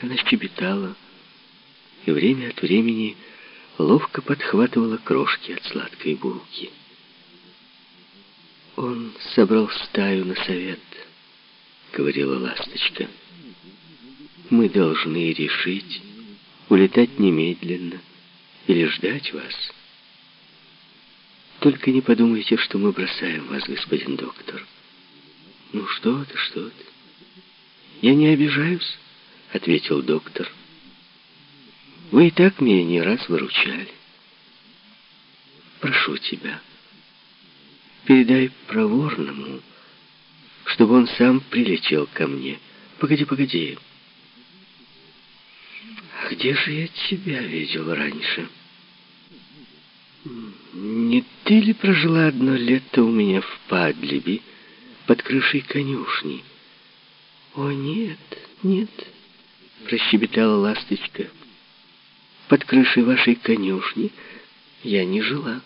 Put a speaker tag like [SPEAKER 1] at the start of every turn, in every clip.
[SPEAKER 1] Она щебетала и время от времени ловко подхватывала крошки от сладкой булки. «Он собрал стаю на совет», — говорила ласточка. «Мы должны решить, улетать немедленно или ждать вас. Только не подумайте, что мы бросаем вас, господин доктор. Ну что ты, что ты? Я не обижаюсь, — ответил доктор. Вы и так меня не раз выручали. Прошу тебя, передай проворному, чтобы он сам прилетел ко мне. Погоди, погоди. А где же я тебя видел раньше? Не ты ли прожила одно лето у меня в Падлибе под крышей конюшни? О, нет, нет, прощебетала ласточка под крышей вашей конюшни я не жила.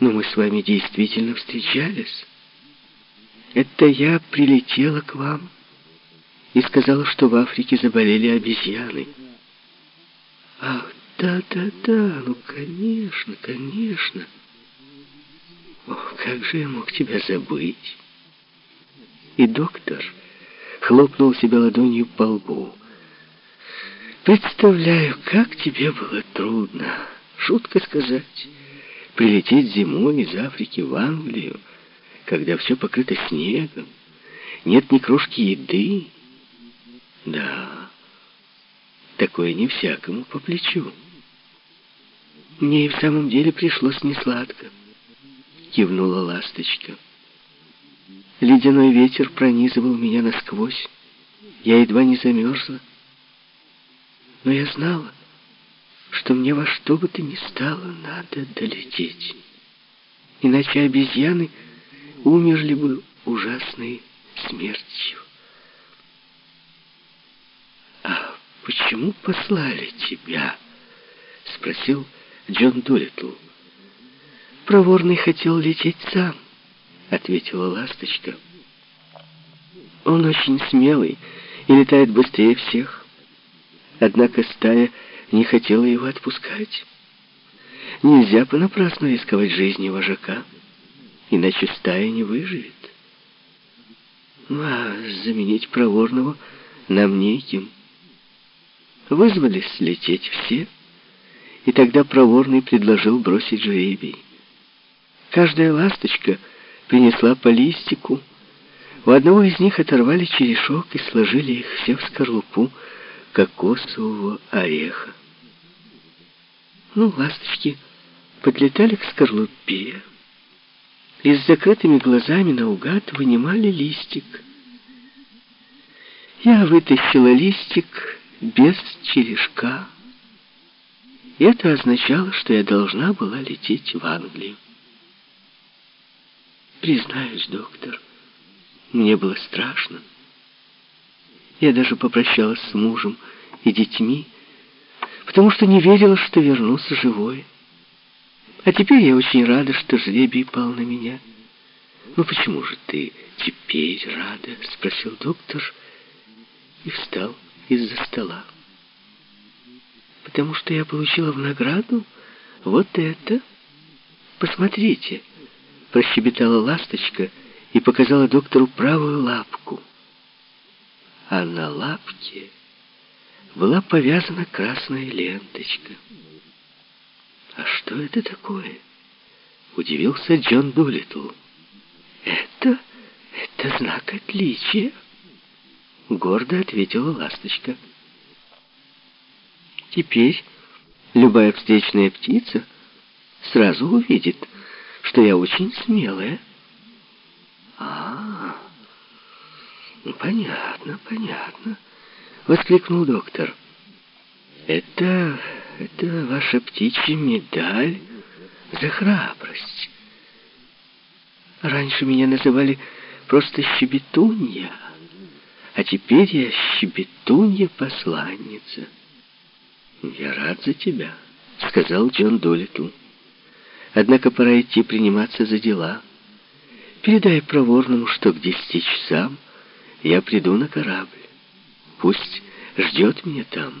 [SPEAKER 1] Но мы с вами действительно встречались. Это я прилетела к вам и сказала, что в Африке заболели обезьяны. Ах, да-да-да, ну, конечно, конечно. Ох, как же я мог тебя забыть? И доктор хлопнул себя ладонью по лбу. Представляю, как тебе было трудно, шутка сказать, прилететь зимой из Африки в Англию, когда все покрыто снегом, нет ни крошки еды. Да, такое не всякому по плечу. Мне и в самом деле пришлось несладко, кивнула ласточка. Ледяной ветер пронизывал меня насквозь, я едва не замерзла. Но я знала, что мне во что бы то ни стало надо долететь. Иначе обезьяны умерли бы ужасной смертью. «А почему послали тебя?» — спросил Джон Дулитл. «Проворный хотел лететь сам», — ответила ласточка. «Он очень смелый и летает быстрее всех». Однако стая не хотела его отпускать. Нельзя понапрасну рисковать жизнью вожака, иначе стая не выживет. А заменить проворного нам неким. Вызвались слететь все, и тогда проворный предложил бросить жребий. Каждая ласточка принесла по листику. У одного из них оторвали черешок и сложили их все в скорлупу, кокосового ореха. Ну, ласточки подлетали к скорлупе и с закрытыми глазами наугад вынимали листик. Я вытащила листик без черешка. И это означало, что я должна была лететь в Англию. Признаюсь, доктор, мне было страшно. Я даже попрощалась с мужем и детьми, потому что не верила, что вернусь живой. А теперь я очень рада, что жребий пал на меня. «Ну почему же ты теперь рада?» — спросил доктор и встал из-за стола. «Потому что я получила в награду вот это. Посмотрите!» — прощебетала ласточка и показала доктору правую лапку а на лапке была повязана красная ленточка. «А что это такое?» — удивился Джон Дулитл. «Это... это знак отличия», — гордо ответила ласточка. «Теперь любая встречная птица сразу увидит, что я очень смелая». «А-а-а!» «Ну, «Понятно, понятно», — воскликнул доктор. «Это... это ваша птичья медаль за храбрость. Раньше меня называли просто щебетунья, а теперь я щебетунья-посланница». «Я рад за тебя», — сказал Джон Долитл. «Однако пора идти приниматься за дела. Передай проворному, что к десяти часам я приду на корабль. Пусть ждет меня там».